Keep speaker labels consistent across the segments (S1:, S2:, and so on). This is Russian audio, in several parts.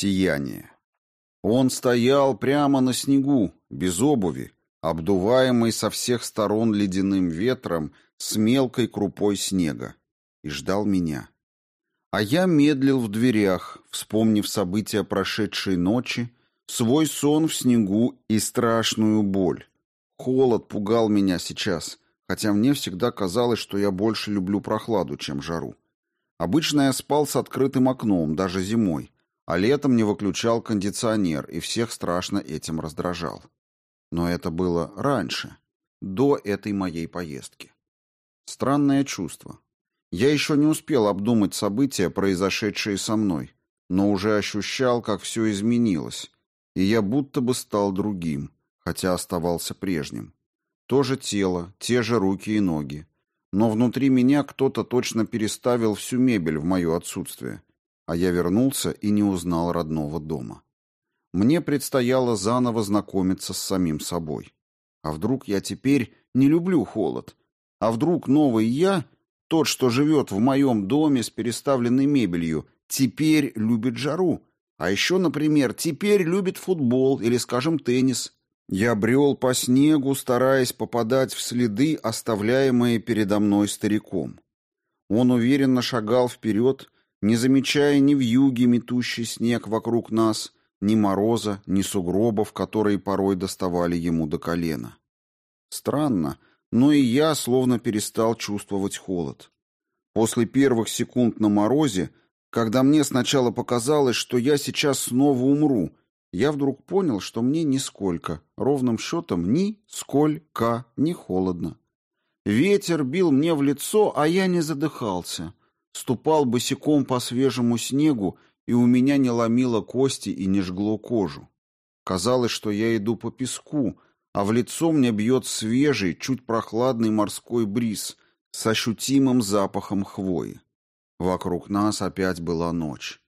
S1: Сияние. Он стоял прямо на снегу, без обуви, обдуваемый со всех сторон ледяным ветром с мелкой крупой снега, и ждал меня. А я медлил в дверях, вспомнив события прошедшей ночи, свой сон в снегу и страшную боль. Холод пугал меня сейчас, хотя мне всегда казалось, что я больше люблю прохладу, чем жару. Обычно я спал с открытым окном, даже зимой, а летом не выключал кондиционер и всех страшно этим раздражал. Но это было раньше, до этой моей поездки. Странное чувство. Я еще не успел обдумать события, произошедшие со мной, но уже ощущал, как все изменилось, и я будто бы стал другим, хотя оставался прежним. То же тело, те же руки и ноги. Но внутри меня кто-то точно переставил всю мебель в мое отсутствие, а я вернулся и не узнал родного дома. Мне предстояло заново знакомиться с самим собой. А вдруг я теперь не люблю холод? А вдруг новый я, тот, что живет в моем доме с переставленной мебелью, теперь любит жару? А еще, например, теперь любит футбол или, скажем, теннис? Я брел по снегу, стараясь попадать в следы, оставляемые передо мной стариком. Он уверенно шагал вперед, не замечая ни вьюги, метущий снег вокруг нас, ни мороза, ни сугробов, которые порой доставали ему до колена. Странно, но и я словно перестал чувствовать холод. После первых секунд на морозе, когда мне сначала показалось, что я сейчас снова умру, я вдруг понял, что мне нисколько, ровным счетом ни сколько, не холодно. Ветер бил мне в лицо, а я не задыхался ступал босиком по свежему снегу, и у меня не ломило кости и не жгло кожу. Казалось, что я иду по песку, а в лицо мне бьет свежий, чуть прохладный морской бриз с ощутимым запахом хвои. Вокруг нас опять была ночь.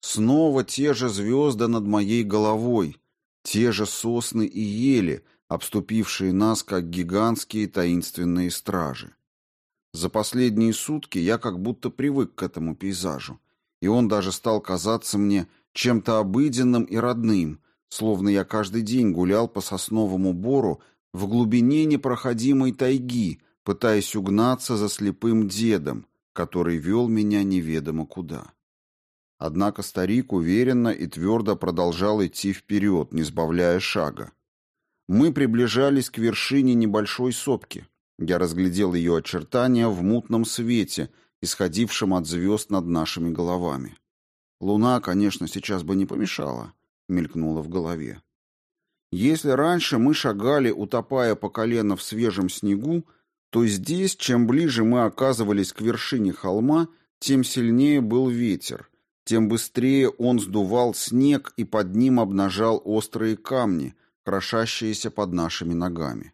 S1: Снова те же звезды над моей головой, те же сосны и ели, обступившие нас, как гигантские таинственные стражи. За последние сутки я как будто привык к этому пейзажу, и он даже стал казаться мне чем-то обыденным и родным, словно я каждый день гулял по сосновому бору в глубине непроходимой тайги, пытаясь угнаться за слепым дедом, который вел меня неведомо куда. Однако старик уверенно и твердо продолжал идти вперед, не сбавляя шага. Мы приближались к вершине небольшой сопки, я разглядел ее очертания в мутном свете, исходившем от звезд над нашими головами. Луна, конечно, сейчас бы не помешала, мелькнула в голове. Если раньше мы шагали, утопая по колено в свежем снегу, то здесь, чем ближе мы оказывались к вершине холма, тем сильнее был ветер, тем быстрее он сдувал снег и под ним обнажал острые камни, крошащиеся под нашими ногами.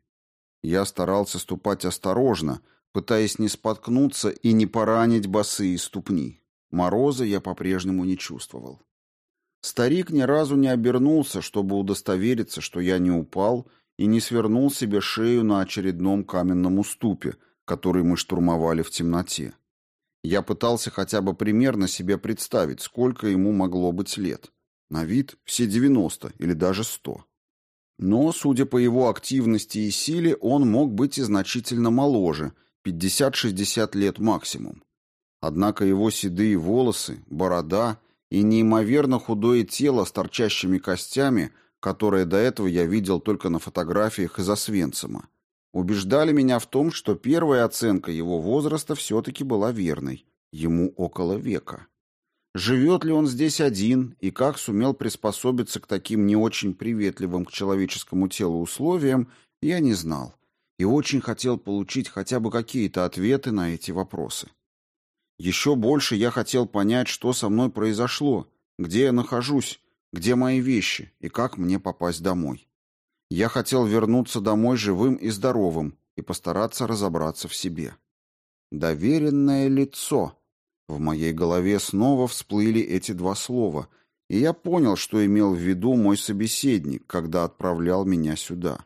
S1: Я старался ступать осторожно, пытаясь не споткнуться и не поранить босые ступни. Мороза я по-прежнему не чувствовал. Старик ни разу не обернулся, чтобы удостовериться, что я не упал и не свернул себе шею на очередном каменном уступе, который мы штурмовали в темноте. Я пытался хотя бы примерно себе представить, сколько ему могло быть лет. На вид все девяносто или даже сто. Но, судя по его активности и силе, он мог быть и значительно моложе, 50-60 лет максимум. Однако его седые волосы, борода и неимоверно худое тело с торчащими костями, которое до этого я видел только на фотографиях из Освенцима, убеждали меня в том, что первая оценка его возраста все-таки была верной. Ему около века. Живет ли он здесь один и как сумел приспособиться к таким не очень приветливым к человеческому телу условиям, я не знал и очень хотел получить хотя бы какие-то ответы на эти вопросы. Еще больше я хотел понять, что со мной произошло, где я нахожусь, где мои вещи и как мне попасть домой. Я хотел вернуться домой живым и здоровым и постараться разобраться в себе. Доверенное лицо. В моей голове снова всплыли эти два слова, и я понял, что имел в виду мой собеседник, когда отправлял меня сюда.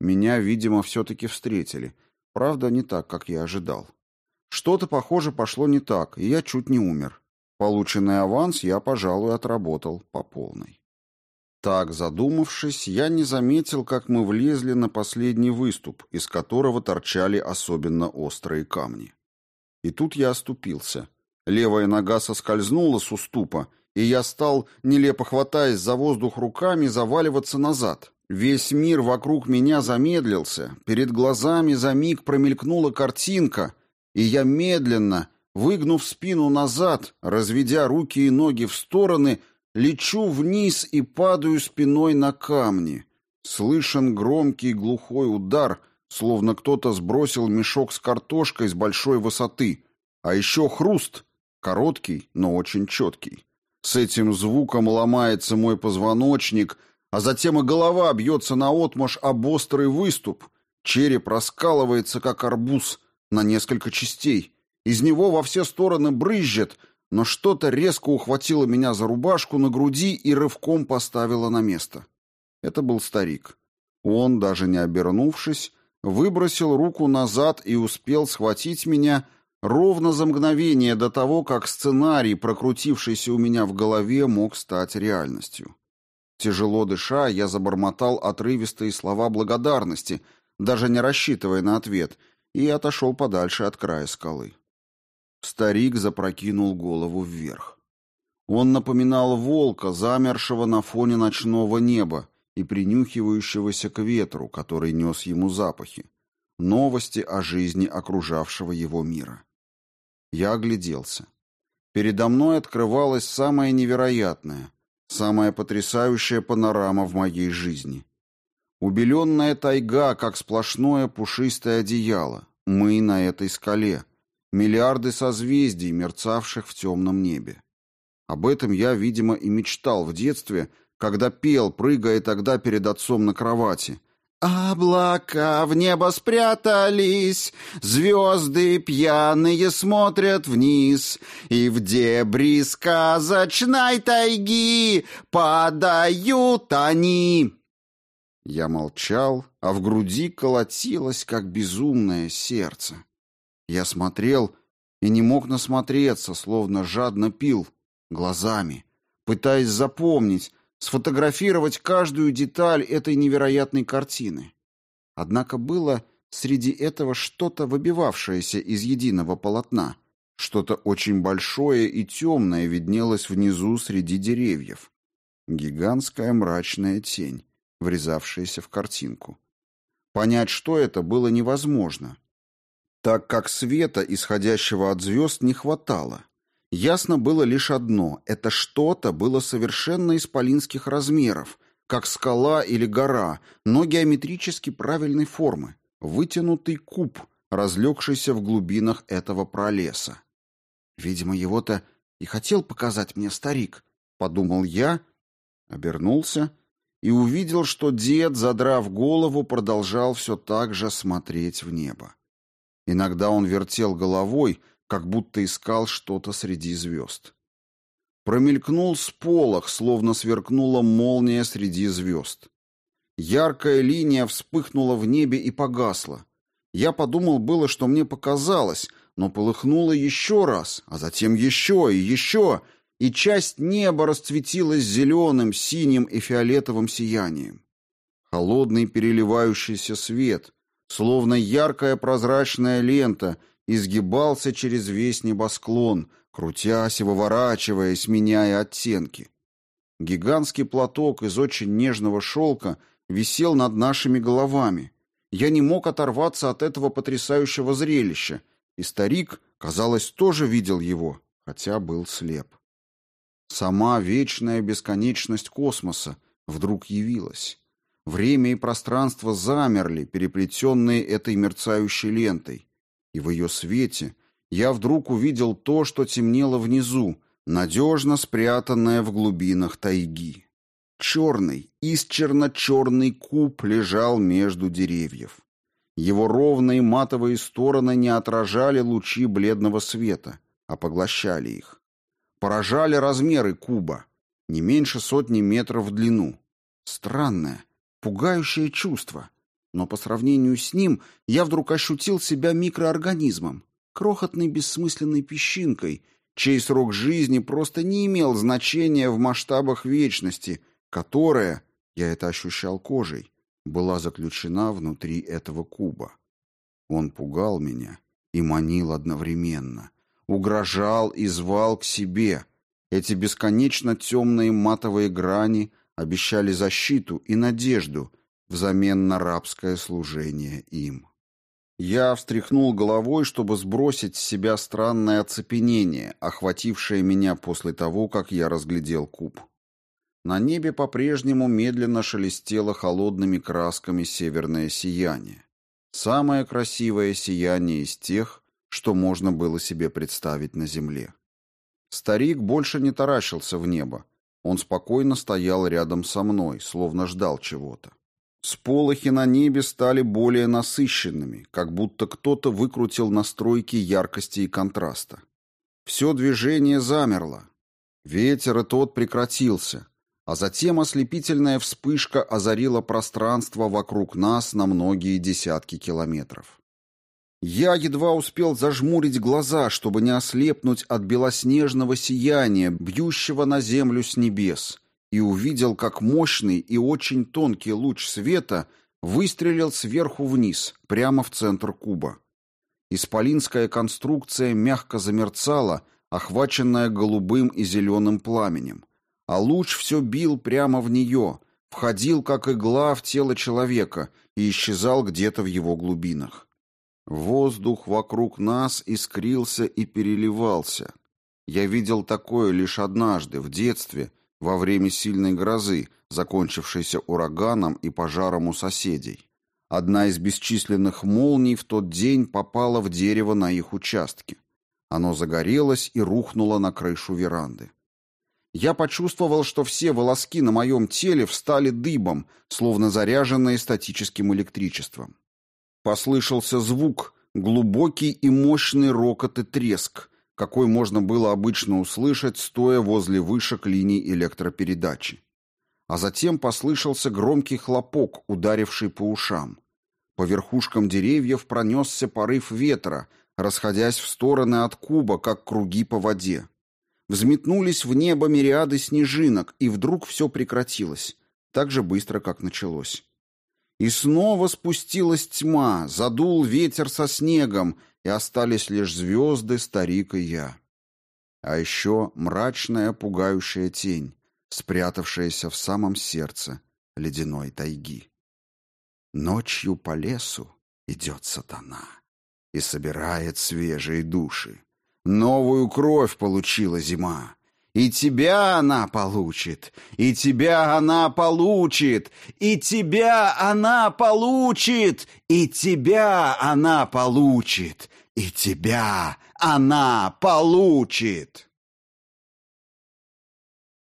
S1: Меня, видимо, все-таки встретили. Правда, не так, как я ожидал. Что-то, похоже, пошло не так, и я чуть не умер. Полученный аванс я, пожалуй, отработал по полной. Так, задумавшись, я не заметил, как мы влезли на последний выступ, из которого торчали особенно острые камни. И тут я оступился. Левая нога соскользнула с уступа, и я стал, нелепо хватаясь за воздух руками, заваливаться назад. Весь мир вокруг меня замедлился, перед глазами за миг промелькнула картинка, и я медленно, выгнув спину назад, разведя руки и ноги в стороны, лечу вниз и падаю спиной на камни. Слышен громкий глухой удар, словно кто-то сбросил мешок с картошкой с большой высоты, а еще хруст, короткий, но очень четкий. С этим звуком ломается мой позвоночник, а затем и голова бьется наотмашь об острый выступ, череп раскалывается, как арбуз, на несколько частей — из него во все стороны брызжет, но что-то резко ухватило меня за рубашку на груди и рывком поставило на место. Это был старик. Он, даже не обернувшись, выбросил руку назад и успел схватить меня ровно за мгновение до того, как сценарий, прокрутившийся у меня в голове, мог стать реальностью. Тяжело дыша, я забормотал отрывистые слова благодарности, даже не рассчитывая на ответ, и отошел подальше от края скалы. Старик запрокинул голову вверх. Он напоминал волка, замершего на фоне ночного неба и принюхивающегося к ветру, который нес ему запахи, новости о жизни окружавшего его мира. Я огляделся. Передо мной открывалась самая невероятная, самая потрясающая панорама в моей жизни. Убеленная тайга, как сплошное пушистое одеяло, мы на этой скале, миллиарды созвездий, мерцавших в темном небе. Об этом я, видимо, и мечтал в детстве, когда пел, прыгая тогда перед отцом на кровати. «Облака в небо спрятались, звезды пьяные смотрят вниз, и в дебри сказочной тайги падают они». Я молчал, а в груди колотилось, как безумное сердце. Я смотрел и не мог насмотреться, словно жадно пил, глазами, пытаясь запомнить, сфотографировать каждую деталь этой невероятной картины. Однако было среди этого что-то выбивавшееся из единого полотна, что-то очень большое и темное виднелось внизу среди деревьев. Гигантская мрачная тень, врезавшаяся в картинку. Понять, что это, было невозможно так как света, исходящего от звезд, не хватало. Ясно было лишь одно — это что-то было совершенно исполинских размеров, как скала или гора, но геометрически правильной формы, вытянутый куб, разлегшийся в глубинах этого пролеса. Видимо, его-то и хотел показать мне старик, подумал я, обернулся и увидел, что дед, задрав голову, продолжал все так же смотреть в небо. Иногда он вертел головой, как будто искал что-то среди звезд. Промелькнул сполох, словно сверкнула молния среди звезд. Яркая линия вспыхнула в небе и погасла. Я подумал было, что мне показалось, но полыхнуло еще раз, а затем еще и еще, и часть неба расцветилась зеленым, синим и фиолетовым сиянием. Холодный переливающийся свет, словно яркая прозрачная лента, изгибался через весь небосклон, крутясь и выворачиваясь, меняя оттенки. Гигантский платок из очень нежного шелка висел над нашими головами. Я не мог оторваться от этого потрясающего зрелища, и старик, казалось, тоже видел его, хотя был слеп. Сама вечная бесконечность космоса вдруг явилась. Время и пространство замерли, переплетенные этой мерцающей лентой. И в ее свете я вдруг увидел то, что темнело внизу, надежно спрятанное в глубинах тайги. Черный, исчерно-черный куб лежал между деревьев. Его ровные матовые стороны не отражали лучи бледного света, а поглощали их. Поражали размеры куба, не меньше сотни метров в длину. Странное, Пугающее чувство. Но по сравнению с ним я вдруг ощутил себя микроорганизмом, крохотной бессмысленной песчинкой, чей срок жизни просто не имел значения в масштабах вечности, которая, я это ощущал кожей, была заключена внутри этого куба. Он пугал меня и манил одновременно, угрожал и звал к себе. Эти бесконечно темные матовые грани обещали защиту и надежду взамен на рабское служение им. Я встряхнул головой, чтобы сбросить с себя странное оцепенение, охватившее меня после того, как я разглядел куб. На небе по-прежнему медленно шелестело холодными красками северное сияние. Самое красивое сияние из тех, что можно было себе представить на земле. Старик больше не таращился в небо. Он спокойно стоял рядом со мной, словно ждал чего-то. Сполохи на небе стали более насыщенными, как будто кто-то выкрутил настройки яркости и контраста. Все движение замерло. Ветер и тот прекратился, а затем ослепительная вспышка озарила пространство вокруг нас на многие десятки километров. Я едва успел зажмурить глаза, чтобы не ослепнуть от белоснежного сияния, бьющего на землю с небес — и увидел, как мощный и очень тонкий луч света выстрелил сверху вниз, прямо в центр куба. Исполинская конструкция мягко замерцала, охваченная голубым и зеленым пламенем, а луч все бил прямо в нее, входил как игла в тело человека и исчезал где-то в его глубинах. Воздух вокруг нас искрился и переливался. Я видел такое лишь однажды, в детстве, во время сильной грозы, закончившейся ураганом и пожаром у соседей. Одна из бесчисленных молний в тот день попала в дерево на их участке. Оно загорелось и рухнуло на крышу веранды. Я почувствовал, что все волоски на моем теле встали дыбом, словно заряженные статическим электричеством. Послышался звук, глубокий и мощный рокот и треск, какой можно было обычно услышать, стоя возле вышек линий электропередачи. А затем послышался громкий хлопок, ударивший по ушам. По верхушкам деревьев пронесся порыв ветра, расходясь в стороны от куба, как круги по воде. Взметнулись в небо мириады снежинок, и вдруг все прекратилось, так же быстро, как началось. И снова спустилась тьма, задул ветер со снегом, и остались лишь звезды, старик и я. А еще мрачная пугающая тень, спрятавшаяся в самом сердце ледяной тайги. Ночью по лесу идет сатана и собирает свежие души. Новую кровь получила зима. И тебя она получит, и тебя она получит, и тебя она получит, и тебя она получит, и тебя она получит.